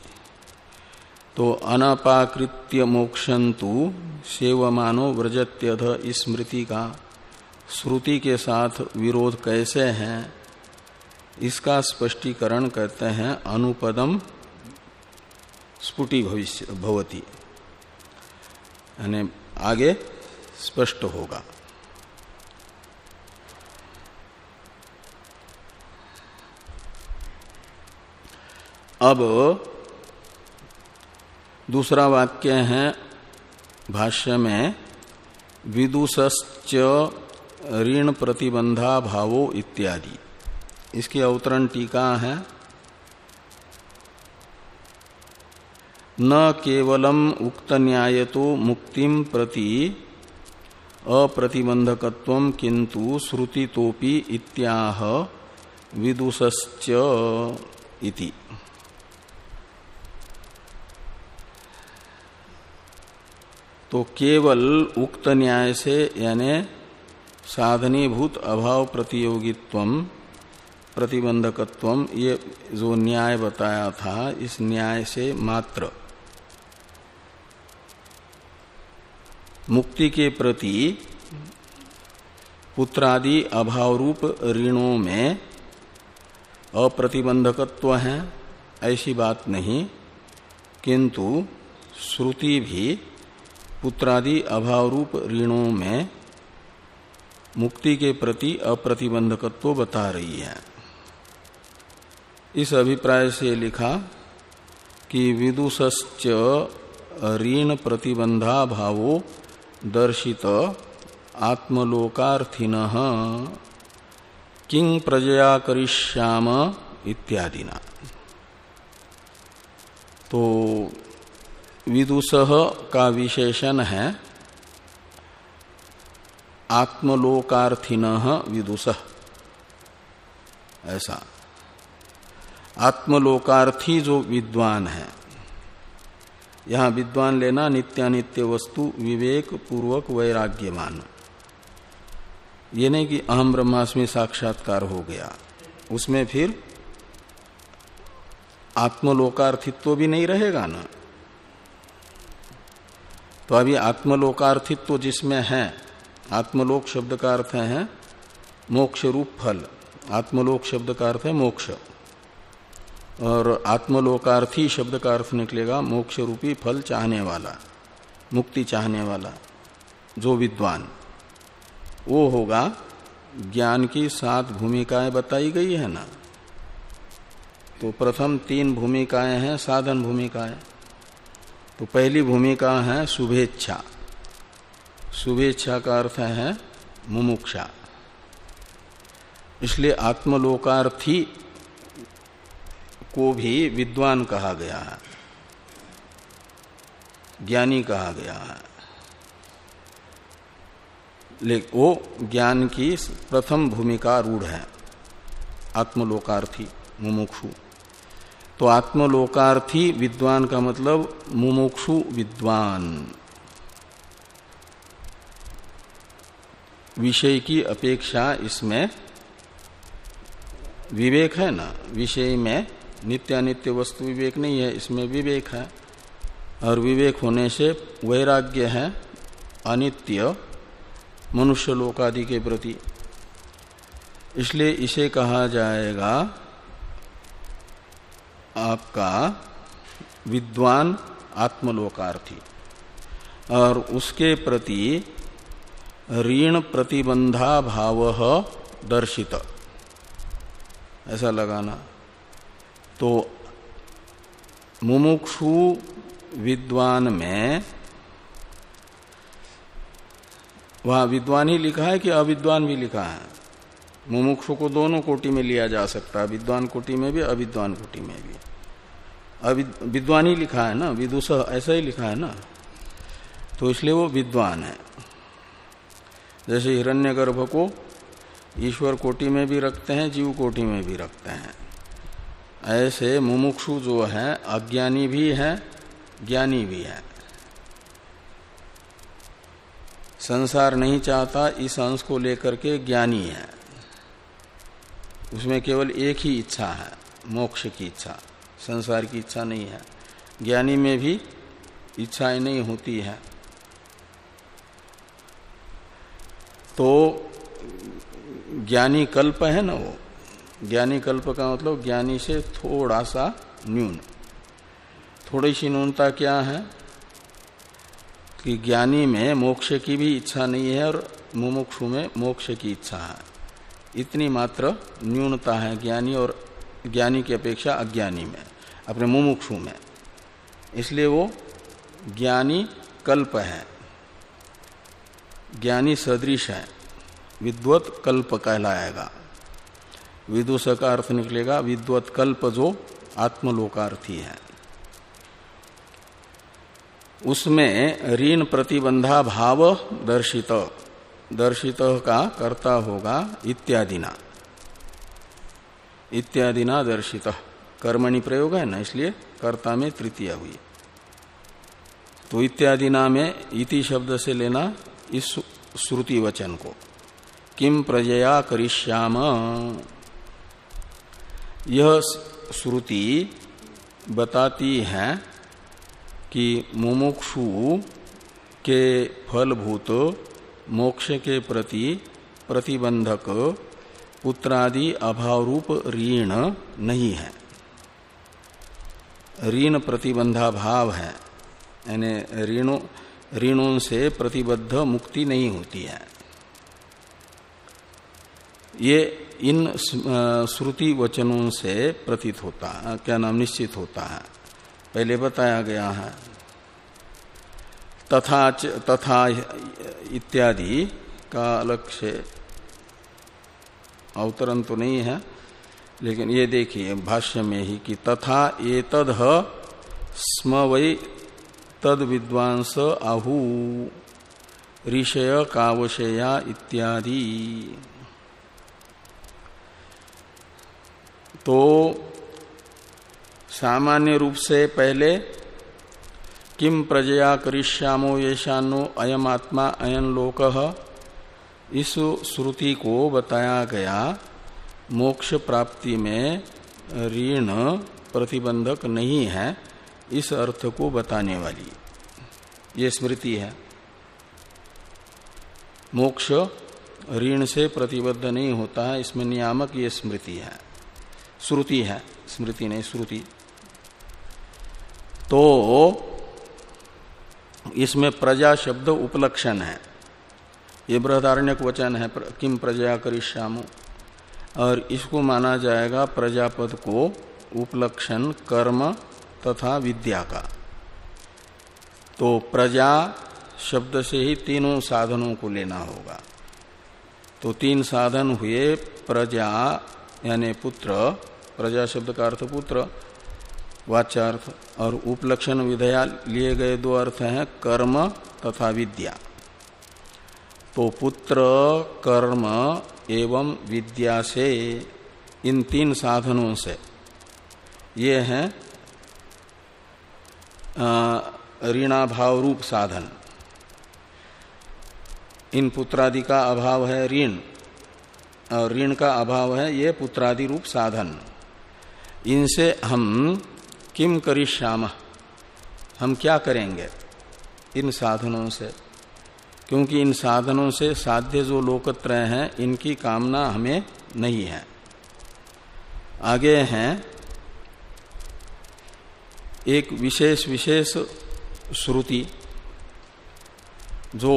तो अनापाकृत्य मोक्षंतु सेवमानो व्रजत्यध स्मृति का श्रुति के साथ विरोध कैसे है, इसका स्पष्टीकरण कहते हैं अनुपदम स्फुटी भविष्य भवती। यानी आगे स्पष्ट होगा। अब दूसरा वाक्य है भाष्य में विदुष्च ऋण प्रतिबंधा भावो इत्यादि। इसकी अवतरण टीका है। न केवलम उक्त न्याय तो मुक्तिम प्रति अप्रतिबंधकत्व किंतु श्रुति तोपि इत्याह विदुष्च इति। तो केवल उक्त न्याय से, यानी साधनीभूत अभाव प्रतियोगित्व प्रतिबंधकत्व, ये जो न्याय बताया था, इस न्याय से मात्र। मुक्ति के प्रति पुत्रादि अभाव रूप ऋणों में अप्रतिबंधकत्व है, ऐसी बात नहीं, किंतु श्रुति भी पुत्रादि अभाव रूप ऋणों में मुक्ति के प्रति अप्रतिबंधकत्व बता रही है। इस अभिप्राय से लिखा कि विदुष्च ऋण प्रतिबंधा भावो दर्शित आत्मलोकार्थिन किंग प्रजया करिष्याम इत्यादि तो विदुष का विशेषण है। आत्मलोकार्थिन विदुष। ऐसा। आत्मलोकार्थी जो विद्वान है। यहाँ विद्वान लेना नित्यानित्य वस्तु, विवेक, पूर्वक वैराग्यमान ये नहीं कि अहम ब्रह्मास्मि साक्षात्कार हो गया। उसमें फिर आत्मलोकार्थित्व भी नहीं रहेगा ना। तो अभी आत्मलोकार्थित्व तो जिसमें है, आत्मलोक शब्द का अर्थ है मोक्ष रूप फल। आत्मलोक शब्द का अर्थ है मोक्ष। और आत्मलोकार्थी शब्द का अर्थ निकलेगा मोक्ष रूपी फल चाहने वाला, मुक्ति चाहने वाला, जो विद्वान। वो होगा ज्ञान की सात भूमिकाएँ बताई गई है ना? तो प्रथम तीन भूमिकाएँ हैं, साधन भूमिकाएँ। तो पहली भूमिका है शुभेच्छा। शुभेच्छा का अर्थ है मुमुक्षा। इसलिए आत्मलोकार्थी को भी विद्वान कहा गया है। ज्ञानी कहा गया है। लेकिन वो ज्ञान की प्रथम भूमिका रूढ़ है। आत्मलोकार्थी, मुमुक्षु। तो आत्मलोकार्थी विद्वान का मतलब मुमुक्षु विद्वान। विषय की अपेक्षा इसमें विवेक है ना? विषय में नित्यानित्य वस्तु विवेक नहीं है, इसमें विवेक है। और विवेक होने से वैराग्य है, अनित्य मनुष्य लोकादि के प्रति। इसलिए इसे कहा जाएगा आपका विद्वान आत्मलोकार्थी। और उसके प्रति ऋण प्रतिबंधा भाव दर्शित। ऐसा लगाना। तो मुमुक्षु विद्वान में वहाँ विद्वान ही लिखा है कि अविद्वान भी लिखा है? मुमुक्षु को दोनों कोटि में लिया जा सकता है। विद्वान कोटि में भी, अविद्वान कोटि में भी। विद्वान ही लिखा है ना? विदुष ऐसा ही लिखा है ना? तो इसलिए वो विद्वान है। जैसे हिरण्यगर्भ को ईश्वर कोटि में भी रखते हैं, जीव कोटि में भी रखते हैं। ऐसे मुमुक्षु जो है, अज्ञानी भी है, ज्ञानी भी है। संसार नहीं चाहता, इस अंश को लेकर के ज्ञानी है। उसमें केवल एक ही इच्छा है, मोक्ष की इच्छा। संसार की इच्छा नहीं है। ज्ञानी में भी इच्छाएँ नहीं होती है। तो ज्ञानी कल्प है ना वो? ज्ञानी कल्प का मतलब ज्ञानी से थोड़ा सा न्यून। थोड़ी सी न्यूनता क्या है? कि ज्ञानी में मोक्ष की भी इच्छा नहीं है और मुमुक्षु में मोक्ष की इच्छा है। इतनी मात्र न्यूनता है ज्ञानी और ज्ञानी की अपेक्षा अज्ञानी में, अपने मुमुक्षु में। इसलिए वो ज्ञानी कल्प है। ज्ञानी सदृश है। विद्वत कल्प कहलाएगा। विदुष का अर्थ निकलेगा। विद्वत कल्प जो आत्मलोकार्थी है। उसमें ऋण प्रतिबंधा भाव दर्शित। दर्शित का कर्ता होगा इत्यादिना। इत्यादिना दर्शित। कर्मणि प्रयोग है ना, इसलिए कर्ता में तृतीय हुई। तो इत्यादिना में इति शब्द से लेना इस श्रुति वचन को। किम प्रजया करिष्याम? यह श्रुति बताती है कि मुमुक्षु के फलभूत मोक्ष के प्रति प्रतिबंधक पुत्रादि अभाव रूप ऋण नहीं है। ऋण प्रतिबंधा भाव है। यानी ऋणों ऋणों से प्रतिबद्ध मुक्ति नहीं होती है। ये इन श्रुति वचनों से प्रतीत होता है क्या नाम, निश्चित होता है। पहले बताया गया है तथा तथा इत्यादि का से अवतरण तो नहीं है, लेकिन ये देखिए भाष्य में ही कि तथा ये स्म वै तद विद्वांस आहु, ऋषय कावशया इत्यादि। तो सामान्य रूप से पहले किम प्रजया करिष्यामो येषानो अयम आत्मा अयन लोक? इस श्रुति को बताया गया मोक्ष प्राप्ति में ऋण प्रतिबंधक नहीं है, इस अर्थ को बताने वाली। ये स्मृति है। मोक्ष ऋण से प्रतिबद्ध नहीं होता है, इसमें नियामक ये स्मृति है। श्रुति है, स्मृति नहीं, श्रुति। तो इसमें प्रजा शब्द उपलक्षण है। ये बृहदारण्यक वचन है किम प्रजा करिष्यामु? और इसको माना जाएगा प्रजापद को उपलक्षण, कर्म तथा विद्या का। तो प्रजा शब्द से ही तीनों साधनों को लेना होगा। तो तीन साधन हुए प्रजा, यानी पुत्र, प्रजा शब्द का अर्थ पुत्र वाच्यार्थ और उपलक्षण विधया लिए गए दो अर्थ हैं, कर्म तथा विद्या। तो पुत्र, कर्म एवं विद्या से इन तीन साधनों से। ये हैं ऋणाभाव रूप साधन। इन पुत्रादि का अभाव है ऋण, और ऋण का अभाव है ये पुत्रादि रूप साधन। इनसे हम किम करी श्याम? हम क्या करेंगे इन साधनों से? क्योंकि इन साधनों से साध्य जो लोकत्र हैं, इनकी कामना हमें नहीं है। आगे हैं, एक विशेष विशेष श्रुति जो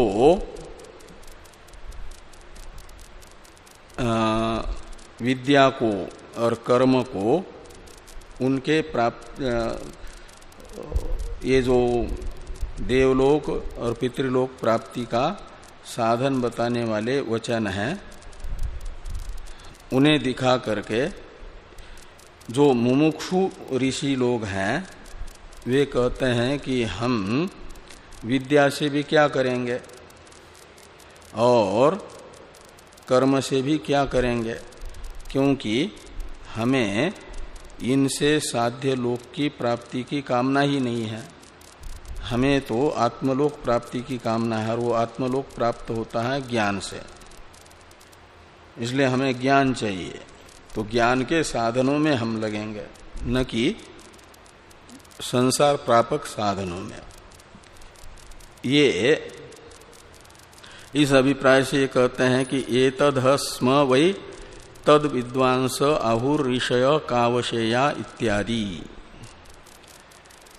विद्या को और कर्म को उनके प्राप्त ये जो देवलोक और पितृलोक प्राप्ति का साधन बताने वाले वचन हैं, उन्हें दिखा करके जो मुमुक्षु ऋषि लोग हैं, वे कहते हैं कि हम विद्या से भी क्या करेंगे? और कर्म से भी क्या करेंगे? क्योंकि हमें इनसे साध्य लोक की प्राप्ति की कामना ही नहीं है। हमें तो आत्मलोक प्राप्ति की कामना है और वो आत्मलोक प्राप्त होता है ज्ञान से। इसलिए हमें ज्ञान चाहिए। तो ज्ञान के साधनों में हम लगेंगे, न कि संसार प्रापक साधनों में। ये इस अभिप्राय से कहते हैं कि ये तद स्म वही तद विद्वांस आहुर ऋषय कावशेया इत्यादि।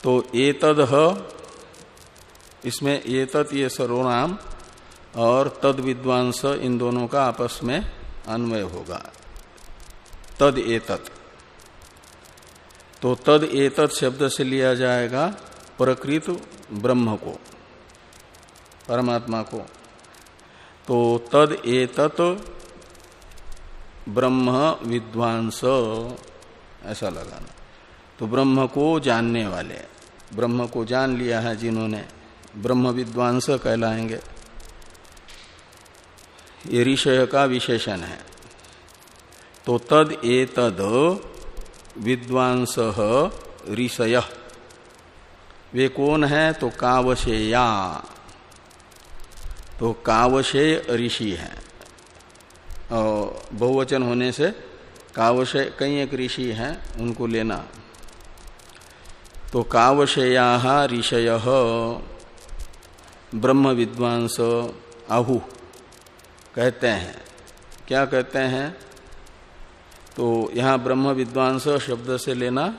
तो एतद इसमें एतत ये सर्वनाम और तद विद्वांस इन दोनों का आपस में अन्वय होगा। तद एतत। तो तद एतत शब्द से लिया जाएगा प्रकृत ब्रह्म को, परमात्मा को। तो तद एतत ब्रह्म विद्वांस। ऐसा लगाना। तो ब्रह्म को जानने वाले ब्रह्म को जान लिया है जिन्होंने। ब्रह्म विद्वांस कहलाएँगे। ये ऋषय का विशेषण है। तो तद ए तद विद्वांस ऋषय। वे कौन है? तो कावशेया। तो कावशेय ऋषि है। बहुवचन होने से कावशय कई एक ऋषि हैं, उनको लेना। तो कावशया ऋषय ब्रह्म विद्वांस आहु कहते हैं। क्या कहते हैं? तो यहाँ ब्रह्म विद्वांस शब्द से लेना,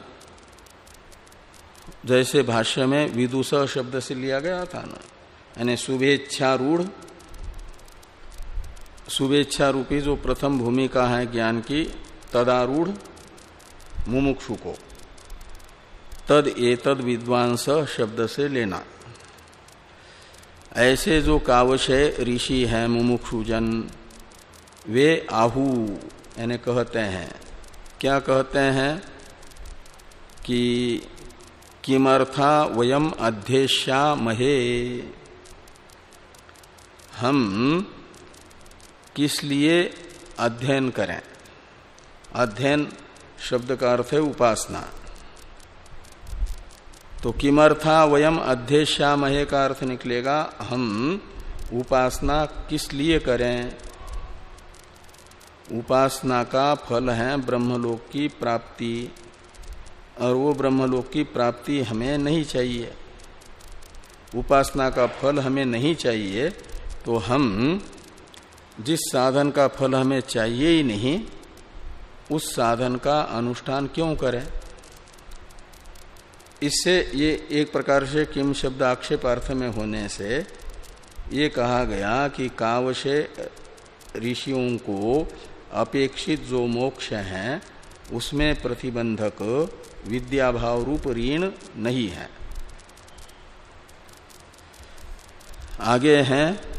जैसे भाष्य में विदुष शब्द से लिया गया था ना, यानी शुभेच्छा रूढ़ शुभेच्छा रूपी जो प्रथम भूमिका है ज्ञान की, तदारूढ़ मुमुक्षु को। तद एतद विद्वांस शब्द से लेना। ऐसे जो कावशय ऋषि हैं मुमुक्षुजन, वे आहु यानी कहते हैं। क्या कहते हैं? कि किमर्था वयम अध्यक्षा महे। हम किस लिए अध्ययन करें? अध्ययन शब्द का अर्थ है उपासना। तो किमर्था वयम अध्यक्षामहे का अर्थ निकलेगा हम उपासना किस लिए करें? उपासना का फल है ब्रह्मलोक की प्राप्ति, और वो ब्रह्मलोक की प्राप्ति हमें नहीं चाहिए। उपासना का फल हमें नहीं चाहिए तो हम जिस साधन का फल हमें चाहिए ही नहीं, उस साधन का अनुष्ठान क्यों करें? इससे ये एक प्रकार से किम शब्द आक्षेप अर्थ में होने से ये कहा गया कि कावशे ऋषियों को अपेक्षित जो मोक्ष है, उसमें प्रतिबंधक विद्याभाव रूप ऋण नहीं है। आगे है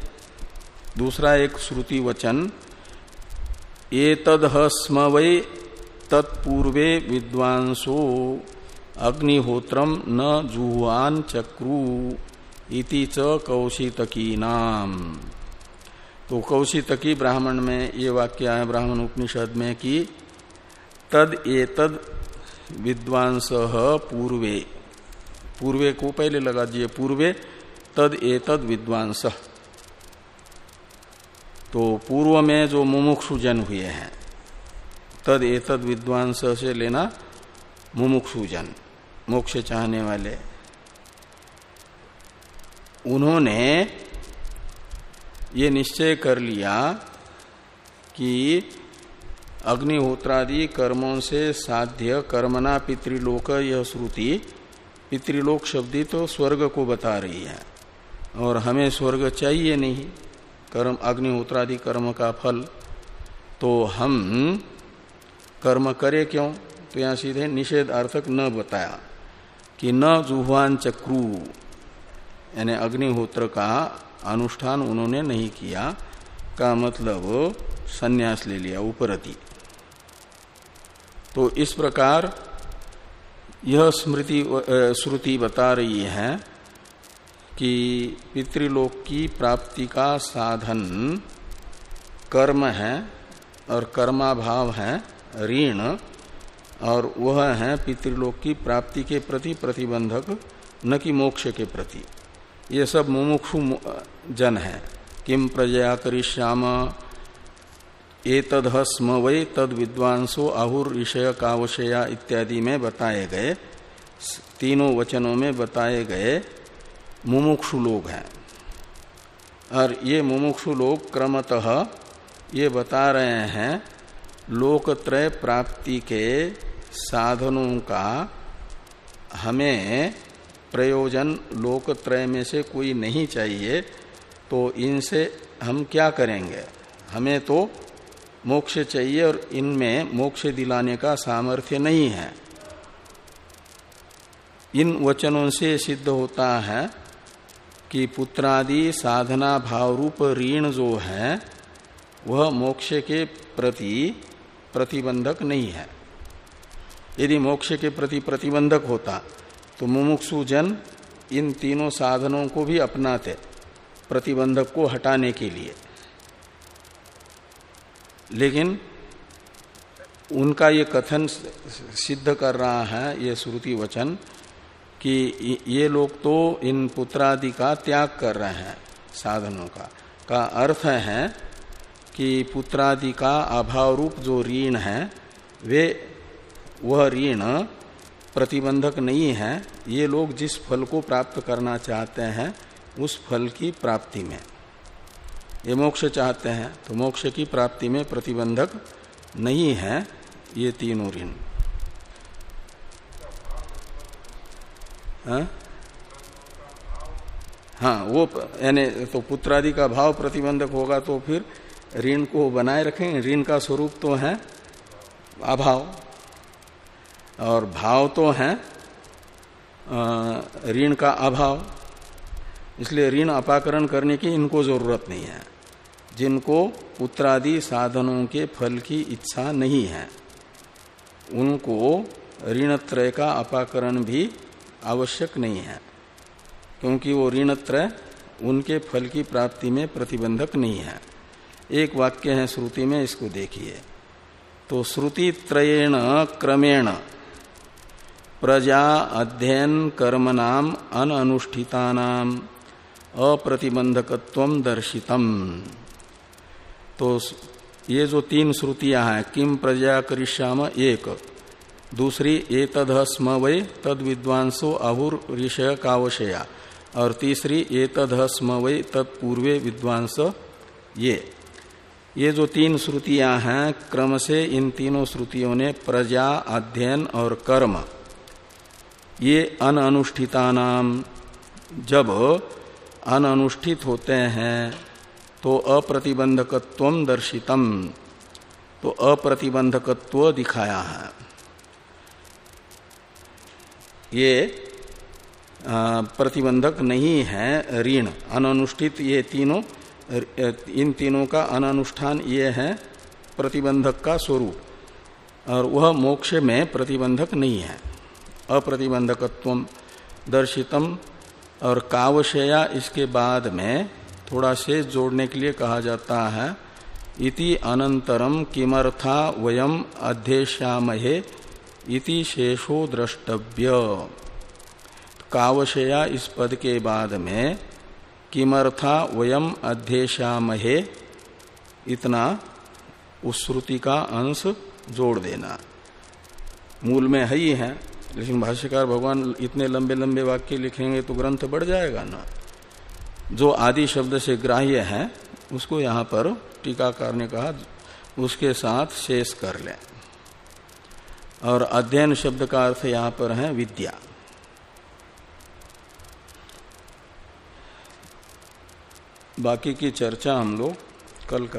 दूसरा एक श्रुति वचन ये तद स्म वै तत्पूर्वे विद्वांसो, अग्निहोत्र न जुहुआन चक्रु इति च कौशितकी नाम तो कौशितकी ब्राह्मण में ये वाक्य है ब्राह्मण उपनिषद में कि, तद एतद विद्वांस पूर्वे। पूर्वे को पहले लगा दिए पूर्वे तद एतद विद्वांस। तो पूर्व में जो मुमुक्षु जन हुए हैं, तद एतद विद्वांस से लेना मुमुक्षु जन, मोक्ष चाहने वाले। उन्होंने ये निश्चय कर लिया कि अग्निहोत्रादि कर्मों से साध्य कर्मना पितृलोक यह श्रुति, पितृलोक शब्दी तो स्वर्ग को बता रही है, और हमें स्वर्ग चाहिए नहीं। कर्म, अग्निहोत्रादि कर्म का फल। तो हम कर्म करें क्यों? तो यहाँ सीधे निषेध अर्थक न बताया कि न जुहवान चक्रु, यानी अग्निहोत्र का अनुष्ठान उन्होंने नहीं किया, का मतलब संन्यास ले लिया, उपरति। तो इस प्रकार यह स्मृति श्रुति बता रही है कि पितृलोक की प्राप्ति का साधन कर्म है और कर्माभाव है, ऋण, और वह है पितृलोक की प्राप्ति के प्रति प्रतिबंधक, न कि मोक्ष के प्रति। ये सब मुमुक्षु जन है। किम प्रजया करिश्याम एतद स्म वै तद विद्वांसो आहुर ऋषय कावशया इत्यादि में बताए गए तीनों वचनों में बताए गए मुमुक्षु लोग हैं। और ये मुमुक्षु लोग क्रमतः ये बता रहे हैं, लोकत्रय प्राप्ति के साधनों का हमें प्रयोजन लोकत्रय में से कोई नहीं चाहिए तो इनसे हम क्या करेंगे? हमें तो मोक्ष चाहिए और इनमें मोक्ष दिलाने का सामर्थ्य नहीं है। इन वचनों से सिद्ध होता है कि पुत्रादि साधना भाव रूप ऋण जो है, वह मोक्ष के प्रति प्रतिबंधक नहीं है। यदि मोक्ष के प्रति प्रतिबंधक होता तो मुमुक्षु जन इन तीनों साधनों को भी अपनाते, प्रतिबंधक को हटाने के लिए। लेकिन उनका ये कथन सिद्ध कर रहा है, ये श्रुति वचन कि ये लोग तो इन पुत्रादि का त्याग कर रहे हैं, साधनों का। का अर्थ है कि पुत्रादि का अभाव रूप जो ऋण है, वे, वह ऋण प्रतिबंधक नहीं है। ये लोग जिस फल को प्राप्त करना चाहते हैं, उस फल की प्राप्ति में। ये मोक्ष चाहते हैं तो मोक्ष की प्राप्ति में प्रतिबंधक नहीं है ये तीनों ऋण। हाँ, हाँ वो यानी तो पुत्रादि का भाव प्रतिबंधक होगा तो फिर ऋण को बनाए रखें। ऋण का स्वरूप तो है अभाव। और भाव तो है ऋण का अभाव। इसलिए ऋण अपाकरण करने की इनको ज़रूरत नहीं है। जिनको पुत्रादि साधनों के फल की इच्छा नहीं है उनको ऋण त्रय का अपाकरण भी आवश्यक नहीं है, क्योंकि वो ऋण त्रय उनके फल की प्राप्ति में प्रतिबंधक नहीं है। एक वाक्य है श्रुति में, इसको देखिए। तो श्रुति त्रयेण क्रमेण, प्रजा अध्ययन कर्म नाम अनुष्ठिता नाम अप्रतिबंधकत्व दर्शितम। तो ये जो तीन श्रुतियाँ हैं किम प्रजा करिष्याम एक दूसरी ए तद वै तद विद्वांसो अहुर ऋषय कावशया और तीसरी ए तद स्म वै तत्पूर्वे विद्वांस ये। ये जो तीन श्रुतियाँ हैं क्रम से इन तीनों श्रुतियों ने प्रजा, अध्ययन और कर्म, ये अनुष्ठिता नाम जब अनुष्ठित होते हैं तो अप्रतिबंधकत्व दर्शितम तो अप्रतिबंधकत्व दिखाया है। ये प्रतिबंधक नहीं है ऋण। अनुष्ठित ये तीनों इन तीनों का अनुष्ठान ये है प्रतिबंधक का स्वरूप। और वह मोक्ष में प्रतिबंधक नहीं है। अप्रतिबंधकत्व दर्शितम और कावशया इसके बाद में थोड़ा शेष जोड़ने के लिए कहा जाता है, इति अनंतरम किमर्था वयम अध्यक्षामहे इति शेषो द्रष्टव्य। कावशया इस पद के बाद में किमर्था वयम अध्यक्षामहे इतना उस श्रुति का अंश जोड़ देना। मूल में है ही है, लेकिन भाष्यकार भगवान इतने लंबे लंबे वाक्य लिखेंगे तो ग्रंथ बढ़ जाएगा ना। जो आदि शब्द से ग्राह्य है, उसको यहाँ पर टीकाकार ने कहा, उसके साथ शेष कर ले। और अध्ययन शब्द का अर्थ यहाँ पर है विद्या। बाकी की चर्चा हम लोग कल करते